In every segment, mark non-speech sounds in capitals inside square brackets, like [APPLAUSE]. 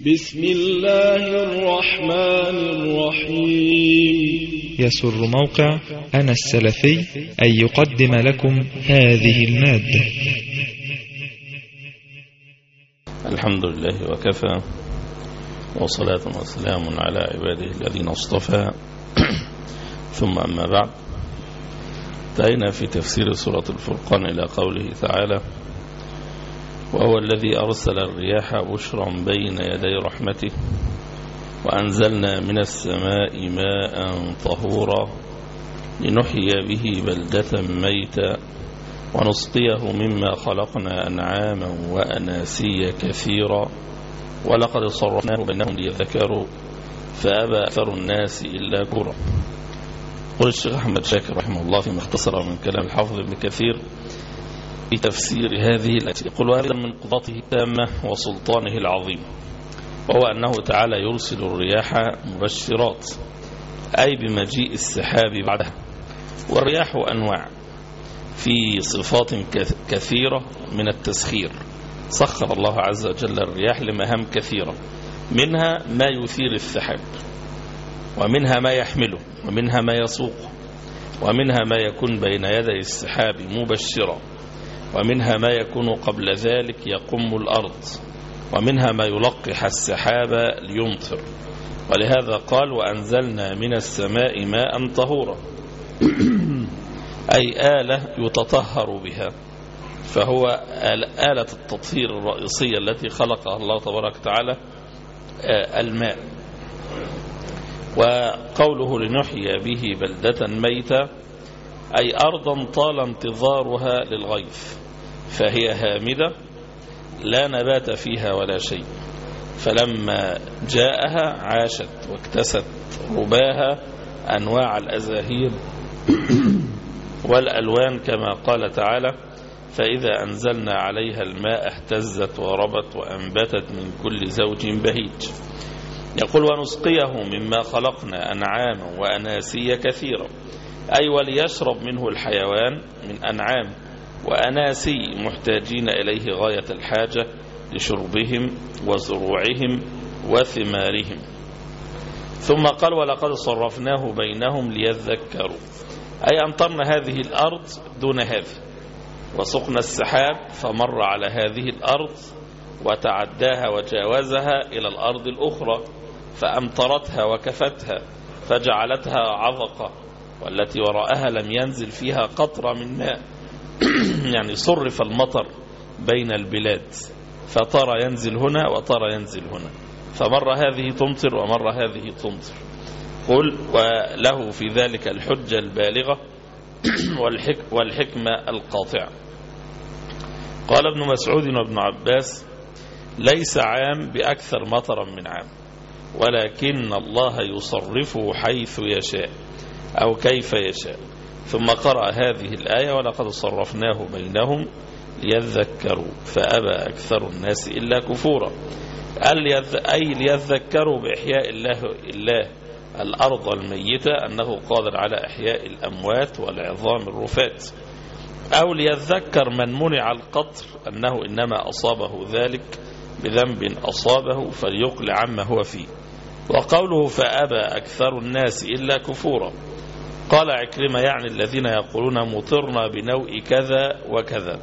بسم الله الرحمن الرحيم. يسر موقع أنا السلفي أن يقدم لكم هذه المادة. الحمد لله وكفى وصلاة وسلام على عباده الذين اصطفى. [CLEARS THROAT] ثم أما بعد انتهينا في تفسير سورة الفرقان إلى قوله تعالى وهو الذي أرسل الرياح بشرا بين يدي رحمته وأنزلنا من السماء ماء طهورا لنحيي به بلدة ميتا ونسقيه مما خلقنا أنعاما وأناسيا كثيرا ولقد صرفناه بينهم ليذكروا فأبى أكثر الناس إلا كورا قل الشيخ أحمد شاكر رحمه الله فيما اختصر من كلام الحافظ ابن كثير في تفسير هذه التي يقول هذا من قضاته التامة وسلطانه العظيم وهو أنه تعالى يرسل الرياح مبشرات أي بمجيء السحاب بعدها والرياح أنواع في صفات كثيرة من التسخير. سخر الله عز وجل الرياح لمهام كثيرة منها ما يثير السحاب ومنها ما يحمله ومنها ما يسوقه ومنها ما يكون بين يدي السحاب مبشرا. ومنها ما يكون قبل ذلك يقم الأرض ومنها ما يلقح السحاب ليمطر. ولهذا قال وأنزلنا من السماء ماء طهورا. أي آلة يتطهر بها. فهو آلة التطهير الرئيسية التي خلقها الله تبارك وتعالى الماء. وقوله لنحيي به بلدة ميتة أي أرضا طال انتظارها للغيث فهي هامدة لا نبات فيها ولا شيء. فلما جاءها عاشت واكتست رباها أنواع الأزاهير [CLEARS THROAT] والألوان كما قال تعالى فإذا أنزلنا عليها الماء اهتزت وربت وأنبتت من كل زوج بهيج. يقول ونسقيه مما خلقنا أنعاما وأناسيا كثيرا. أي وليشرب منه الحيوان من أنعام وأناسي محتاجين إليه غاية الحاجة لشربهم وزروعهم وثمارهم. ثم قال ولقد صرفناه بينهم ليذكروا. أي أمطرنا هذه الأرض دون هذه. وسقنا السحاب فمر على هذه الأرض وتعداها وجاوزها إلى الأرض الأخرى فأمطرتها وكفتها فجعلتها عذقة والتي وراءها لم ينزل فيها قطرة من ماء. [CLEARS THROAT] يعني صرف المطر بين البلاد. فترى ينزل هنا وترى ينزل هنا. فمر هذه تمطر ومر هذه تمطر. قل وله في ذلك الحجة البالغة [CLEARS THROAT] والحك والحكمة القاطعة. قال ابن مسعود وابن عباس ليس عام بأكثر مطرا من عام ولكن الله يصرفه حيث يشاء. أو كيف يشاء. ثم قرأ هذه الآية ولقد صرفناه بينهم ليذكروا فأبى أكثر الناس إلا كفورا. أي ليذكروا بإحياء الله, الله الأرض الميتة أنه قادر على إحياء الأموات والعظام الرفات؟ أو ليذكر من منع القطر أنه إنما أصابه ذلك بذنب أصابه فليقل عما هو فيه. وقوله فأبى أكثر الناس إلا كفورا. قال عكرمة يعني الذين يقولون مطرنا بنوء كذا وكذا.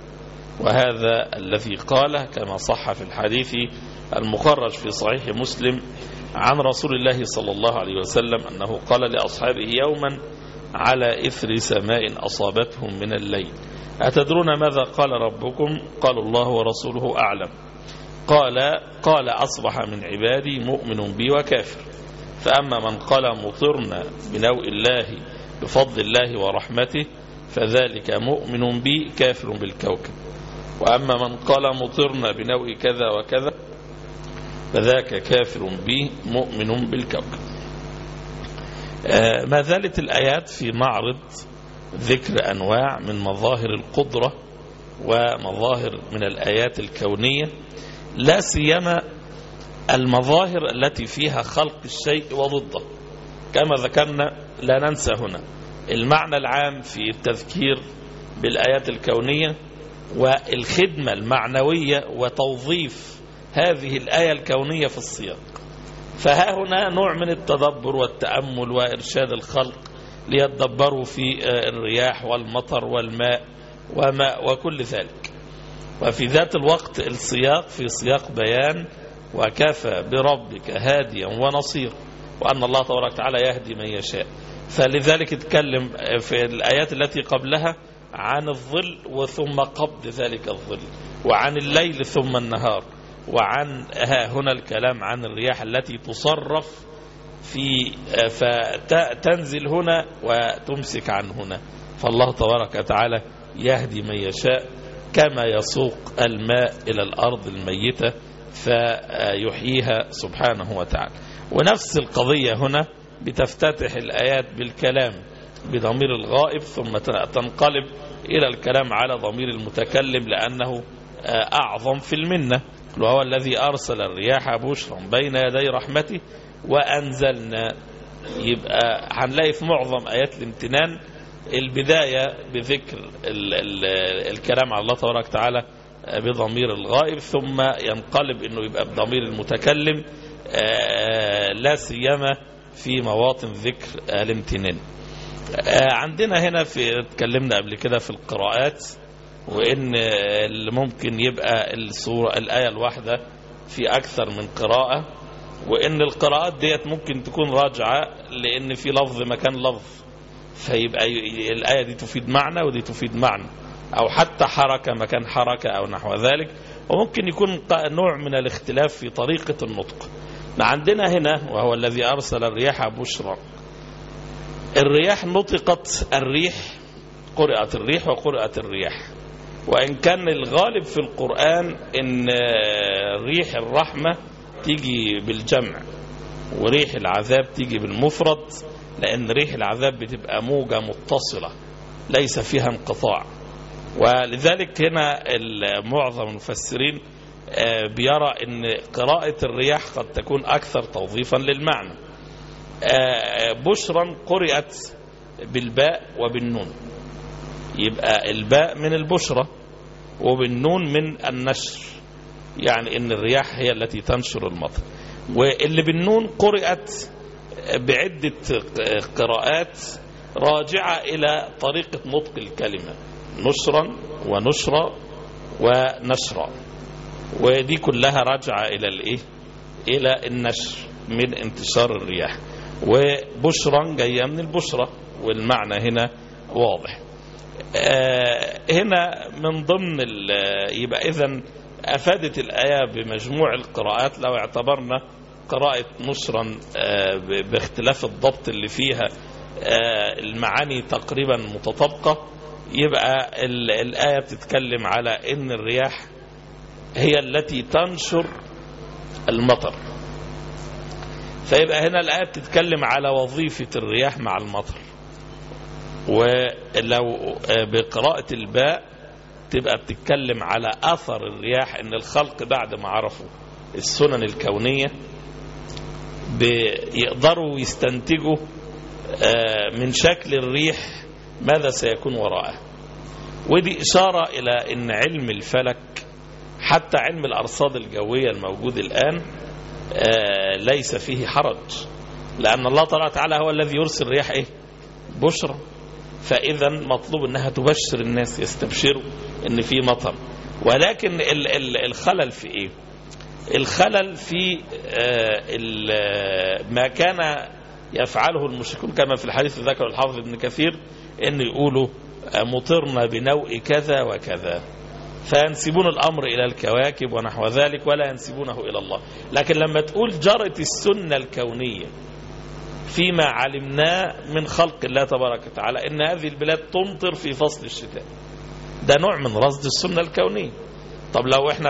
وهذا الذي قاله كما صح في الحديث المخرج في صحيح مسلم عن رسول الله صلى الله عليه وسلم أنه قال لأصحابه يوما على إثر سماء أصابتهم من الليل. أتدرون ماذا قال ربكم؟ قالوا الله ورسوله أعلم. قال قال أصبح من عبادي مؤمن بي وكافر. فأما من قال مطرنا بنوء الله بفضل الله ورحمته فذلك مؤمن بي كافر بالكوكب. وأما من قال مطرنا بنوء كذا وكذا فذاك كافر بي مؤمن بالكوكب. ما زالت الآيات في معرض ذكر أنواع من مظاهر القدرة ومظاهر من الآيات الكونية لا سيما المظاهر التي فيها خلق الشيء وضده. كما ذكرنا لا ننسى هنا المعنى العام في التذكير بالآيات الكونية والخدمة المعنوية وتوظيف هذه الآية الكونية في السياق. فها هنا نوع من التدبر والتأمل وإرشاد الخلق ليتدبروا في الرياح والمطر والماء وما وكل ذلك. وفي ذات الوقت السياق في سياق بيان وكفى بربك هاديا ونصيرا وأن الله تبارك وتعالى يهدي من يشاء. فلذلك اتكلم في الآيات التي قبلها عن الظل وثم قبض ذلك الظل وعن الليل ثم النهار وعن ها هنا الكلام عن الرياح التي تصرف في فتنزل هنا وتمسك عن هنا. فالله تبارك وتعالى يهدي من يشاء. كما يسوق الماء إلى الأرض الميتة فيحييها سبحانه وتعالى. ونفس القضية هنا بتفتتح الآيات بالكلام بضمير الغائب ثم تنقلب إلى الكلام على ضمير المتكلم لأنه أعظم في المنة. وهو الذي أرسل الرياح بشرا بين يدي رحمته وأنزلنا. يبقى هنلاقي في معظم آيات الامتنان البداية بذكر ال ال الكلام على الله تبارك وتعالى بضمير الغائب ثم ينقلب إنه يبقى بضمير المتكلم لا سيما في مواطن ذكر الامتنان عندنا هنا في اتكلمنا قبل كده في القراءات وإن اللي ممكن يبقى الصورة الآية الواحدة في أكثر من قراءة وإن القراءات ديت ممكن تكون راجعة لإن في لفظ مكان لفظ. فيبقى الآية دي تفيد معنى ودي تفيد معنى. أو حتى حركة مكان حركة أو نحو ذلك. وممكن يكون نوع من الاختلاف في طريقة النطق. عندنا هنا وهو الذي أرسل الرياح بشرا الرياح نطقت الريح قرأت الريح وقرأت الرياح. وإن كان الغالب في القرآن إن ريح الرحمة تيجي بالجمع. وريح العذاب تيجي بالمفرد. لأن ريح العذاب بتبقى موجة متصلة ليس فيها انقطاع. ولذلك هنا معظم المفسرين بيرى أن قراءة الرياح قد تكون أكثر توظيفا للمعنى. بشرا قرأت بالباء وبالنون. يبقى الباء من البشرة وبالنون من النشر. يعني إن الرياح هي التي تنشر المطر. واللي بالنون قرأت بعدة قراءات راجعة إلى طريقة نطق الكلمة. نشرا ونشرا ونشرا ودي كلها راجعة إلى الإيه؟ إلى النشر من انتشار الرياح. وبشرا جاية من البشرة والمعنى هنا واضح. آه هنا من ضمن يبقى إذن أفادت الآية بمجموع القراءات لو اعتبرنا قراءة نشرا آه باختلاف الضبط اللي فيها آه المعاني تقريبا متطابقة. يبقى الآية بتتكلم على إن الرياح هي التي تنشر المطر. فيبقى هنا الآية بتتكلم على وظيفة الرياح مع المطر. ولو بقراءة الباء تبقى بتتكلم على أثر الرياح إن الخلق بعد ما عرفوا السنن الكونية. بيقدروا يستنتجوا من شكل الريح ماذا سيكون وراءه. ودي إشارة إلى أن علم الفلك حتى علم الأرصاد الجوية الموجود الآن ليس فيه حرج. لأن الله تعالى هو الذي يرسل رياح إيه؟ بشرى فإذا مطلوب أنها تبشر الناس يستبشروا أن في مطر. ولكن الخلل في إيه؟ الخلل في ما كان يفعله المشركون كما في الحديث ذكر الحافظ ابن كثير أن يقولوا مطرنا بنوء كذا وكذا. فينسبون الأمر إلى الكواكب ونحو ذلك ولا ينسبونه إلى الله. لكن لما تقول جرت السنة الكونية فيما علمناه من خلق الله تبارك وتعالى إن هذه البلاد تمطر في فصل الشتاء. ده نوع من رصد السنة الكونية. طب لو إحنا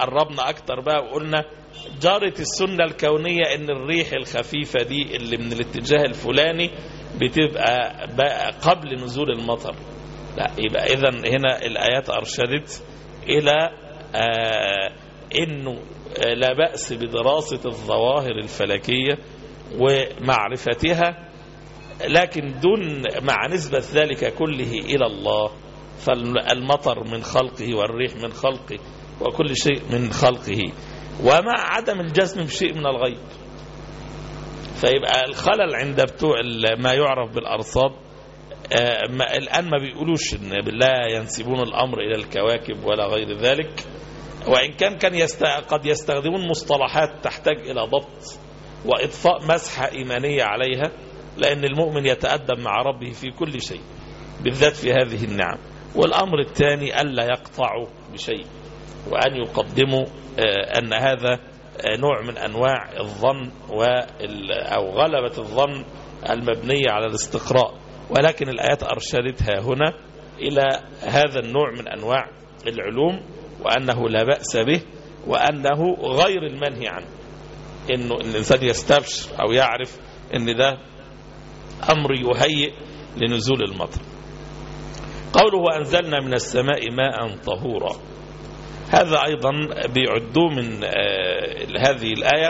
قربنا أكتر بقى وقلنا جرت السنة الكونية إن الريح الخفيفة دي اللي من الاتجاه الفلاني بتبقى بقى قبل نزول المطر. لا يبقى إذا هنا الآيات أرشدت إلى آه إنه لا بأس بدراسة الظواهر الفلكية ومعرفتها لكن دون مع نسبة ذلك كله إلى الله. فالمطر من خلقه والريح من خلقه وكل شيء من خلقه ومع عدم الجزم بشيء من الغيب. فيبقى الخلل عند بتوع ما يعرف بالأرصاد آه، ما الآن ما بيقولوش إن لا ينسبون الأمر إلى الكواكب ولا غير ذلك. وإن كان كان يست... قد يستخدمون مصطلحات تحتاج إلى ضبط وإضفاء مسحة إيمانية عليها لأن المؤمن يتأدب مع ربه في كل شيء بالذات في هذه النعم. والأمر الثاني ألا يقطعوا بشيء وأن يقدموا آه، أن هذا آه، نوع من أنواع الظن أو غلبة الظن المبنية على الاستقراء. ولكن الآيات أرشدتها هنا إلى هذا النوع من أنواع العلوم وأنه لا بأس به وأنه غير المنهي عنه. إنه الإنسان يستبشر أو يعرف إن ده أمر يهيئ لنزول المطر. قوله وأنزلنا من السماء ماء طهورا. هذا أيضا بيعدوه من آه، هذه الآية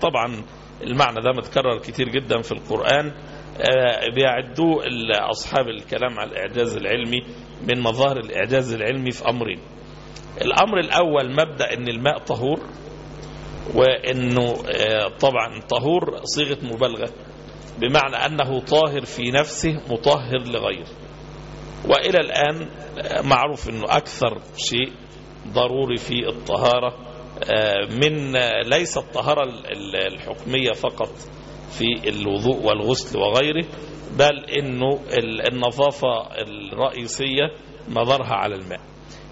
طبعا المعنى ده متكرر كتير جدا في القرآن. آه، بيعدوه أصحاب الكلام على الإعجاز العلمي من مظاهر الإعجاز العلمي في أمرين. الأمر الأول مبدأ أن الماء طهور وأنه آه، طبعا طهور صيغة مبالغة بمعنى أنه طاهر في نفسه مطهر لغيره. وإلى الآن معروف أنه أكثر شيء ضروري في الطهارة آه، من آه، ليس الطهارة ال- ال- الحكمية فقط في الوضوء والغسل وغيره بل أنه ال- النظافة الرئيسية مظهرها على الماء.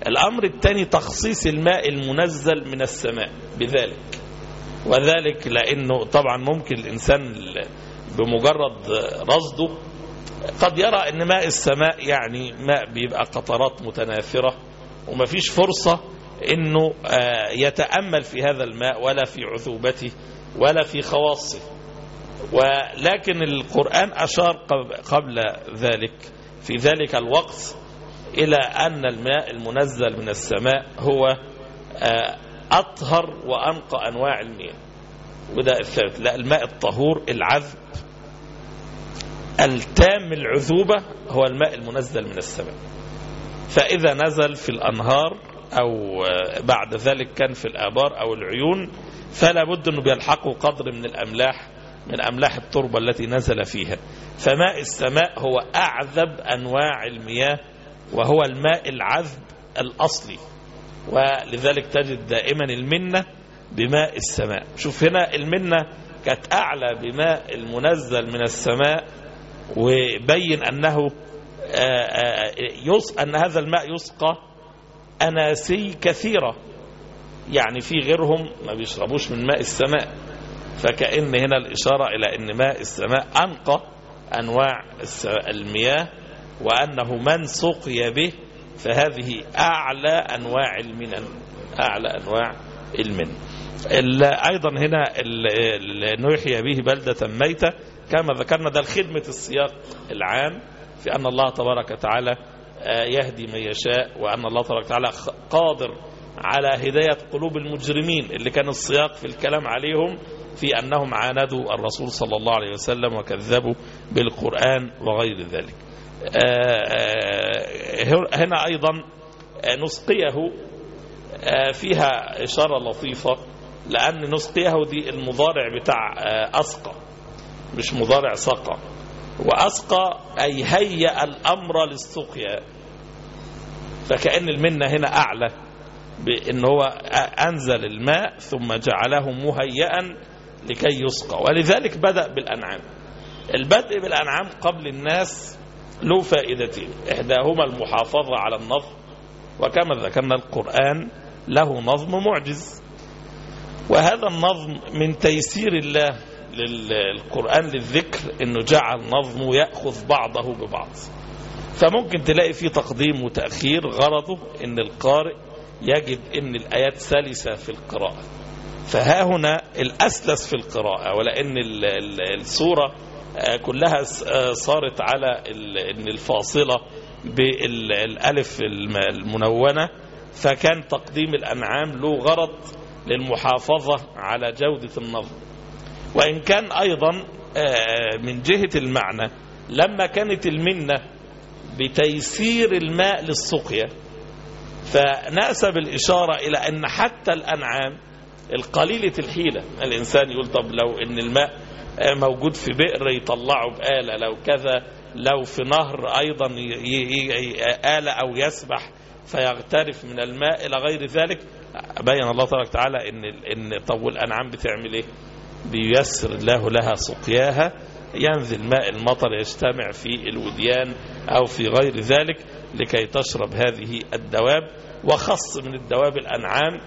الأمر الثاني تخصيص الماء المنزل من السماء بذلك. وذلك لأنه طبعا ممكن الإنسان بمجرد رصده قد يرى أن ماء السماء يعني ماء بيبقى قطرات متناثرة ومفيش فرصة أنه آه، يتأمل في هذا الماء ولا في عذوبته ولا في خواصه. ولكن القرآن أشار قب- قبل ذلك في ذلك الوقت إلى أن الماء المنزل من السماء هو آه، أطهر وأنقى أنواع المياه. وده الثالث لا الماء الطهور العذب. التام العذوبة هو الماء المنزل من السماء. فإذا نزل في الأنهار أو آه، بعد ذلك كان في الآبار أو العيون فلا بد أنه بيلحقه قدر من الأملاح من أملاح التربة التي نزل فيها. فماء السماء هو أعذب أنواع المياه وهو الماء العذب الأصلي. ولذلك تجد دائما المنة بماء السماء. شوف هنا المنة كانت أعلى بماء المنزل من السماء وبين أنه آه، آه، أن هذا الماء يسقى أناسي كثيرة. يعني في غيرهم ما بيشربوش من ماء السماء. فكأن هنا الإشارة إلى أن ماء السماء أنقى أنواع المياه وأنه من سقي به فهذه أعلى أنواع المنن أعلى أنواع المنن ال- أيضا هنا ال- نحيي به بلدة ميتة. كما ذكرنا ده الخدمة السياق العام في أن الله تبارك وتعالى آه، يهدي من يشاء وأن الله تبارك وتعالى قادر على هداية قلوب المجرمين اللي كان السياق في الكلام عليهم في أنهم عاندوا الرسول صلى الله عليه وسلم وكذبوا بالقرآن وغير ذلك. آه، آه، هنا أيضا نسقيه فيها إشارة لطيفة لأن نسقيه دي المضارع بتاع أسقى. مش مضارع سقى وأسقى أي هيأ الأمر للسقيا فكأن المنة هنا أعلى بأن هو أنزل الماء ثم جعله مهيئا لكي يسقى. ولذلك بدأ بالأنعام. البدء بالأنعام قبل الناس له فائدتين. إحداهما المحافظة على النظم. وكما ذكرنا القرآن له نظم معجز. وهذا النظم من تيسير الله للقرآن للذكر إنه جعل نظمه يأخذ بعضه ببعض. فممكن تلاقي فيه تقديم وتأخير غرضه إن القارئ يجد إن الآيات سلسة في القراءة. فها هنا الأسلس في القراءة ولأن ال- ال- السورة آه، كلها آه، صارت على إن الفاصلة بالألف الم- المنونة. فكان تقديم الأنعام له غرض للمحافظة على جودة النظم. وإن كان أيضا آه، من جهة المعنى لما كانت المنة بتيسير الماء للسقيا فناسب الإشارة إلى أن حتى الأنعام القليلة الحيلة الإنسان يقول طب لو إن الماء موجود في بئر يطلعه بآلة لو كذا لو في نهر أيضا آلة أو يسبح فيغترف من الماء إلى غير ذلك بين الله تبارك وتعالى إن إن طب والأنعام بتعمل إيه؟ بييسر الله لها سقياها ينزل ماء المطر يجتمع في الوديان أو في غير ذلك لكي تشرب هذه الدواب. وخص من الدواب الأنعام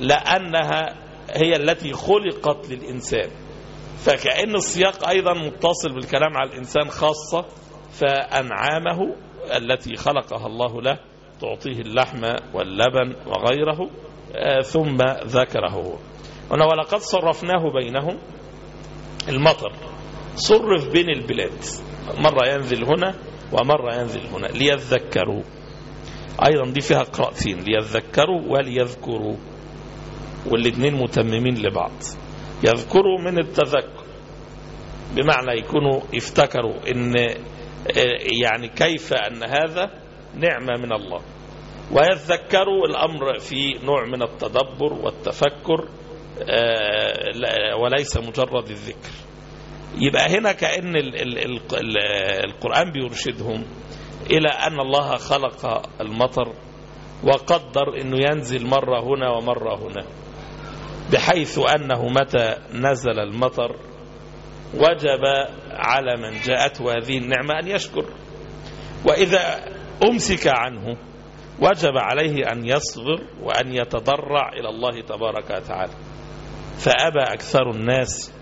لأنها هي التي خلقت للإنسان. فكأن السياق أيضا متصل بالكلام على الإنسان خاصة فأنعامه التي خلقها الله له تعطيه اللحم واللبن وغيره ثم ذكره. هنا ولقد صرفناه بينهم المطر. صرف بين البلاد. مرة ينزل هنا ومرة ينزل هنا. ليذكروا. أيضا دي فيها قراءتين. ليذكروا وليذكروا. والاثنين متممين لبعض. يذكروا من التذكر. بمعنى يكونوا افتكروا إن يعني كيف أن هذا نعمة من الله. ويذكروا الأمر في نوع من التدبر والتفكر. وليس مجرد الذكر. يبقى هنا كأن ال ال ال ال القرآن بيرشدهم إلى أن الله خلق المطر وقدر أنه ينزل مرة هنا ومرة هنا بحيث أنه متى نزل المطر وجب على من جاءته هذه النعمة أن يشكر. وإذا أمسك عنه وجب عليه أن يصبر وأن يتضرع إلى الله تبارك وتعالى. فأبى أكثر الناس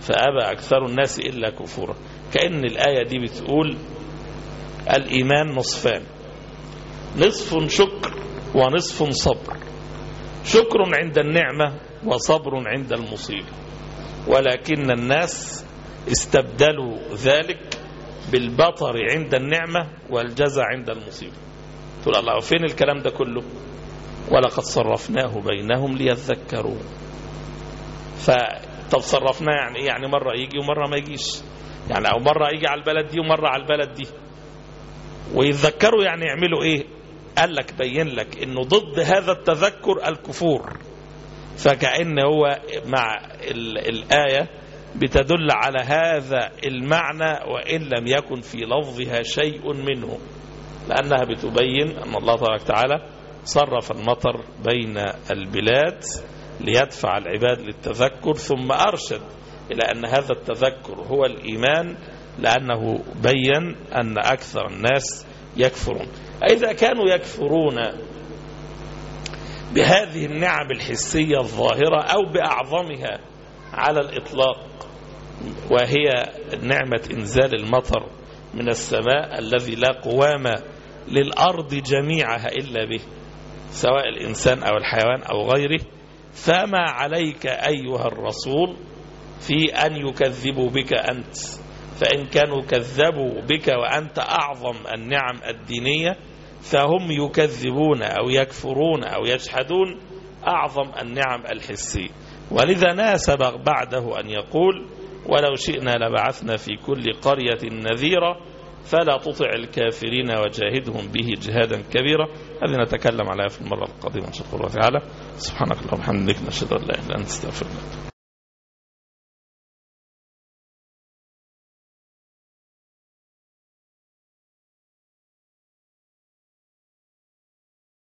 فأبى أكثر الناس إلا كفورا. كأن الآية دي بتقول الإيمان نصفان نصف شكر ونصف صبر. شكر عند النعمة وصبر عند المصيبة ولكن الناس استبدلوا ذلك بالبطر عند النعمة والجزع عند المصيبة تقول الله فين الكلام ده كله؟ ولقد صرفناه بينهم ليذكروا. فطب صرفناه يعني إيه يعني مرة يجي ومرة ما يجيش. يعني أو مرة يجي على البلد دي ومرة على البلد دي. ويتذكروا يعني يعملوا إيه؟ قال لك بين لك إنه ضد هذا التذكر الكفور. فكأن هو مع الآية بتدل على هذا المعنى وإن لم يكن في لفظها شيء منه. لأنها بتبين أن الله تبارك وتعالى صرف المطر بين البلاد. ليدفع العباد للتذكر ثم أرشد إلى أن هذا التذكر هو الإيمان لأنه بين أن أكثر الناس يكفرون. إذا كانوا يكفرون بهذه النعم الحسية الظاهرة أو بأعظمها على الإطلاق وهي نعمة إنزال المطر من السماء الذي لا قوام للأرض جميعها إلا به سواء الإنسان أو الحيوان أو غيره فما عليك أيها الرسول في أن يكذبوا بك أنت فإن كانوا كذبوا بك وأنت أعظم النعم الدينية فهم يكذبون أو يكفرون أو يجحدون أعظم النعم الحسية ولذا ناسب بعده أن يقول ولو شئنا لبعثنا في كل قرية نذيرا فلا تطع الكافرين وجاهدهم به جهادا كبيرا. هذه نتكلم عليها في المرة القادمة إن شاء الله تعالى. سبحانك اللهم وبحمدك نشهد أن لا إله إلا أنت استغفرك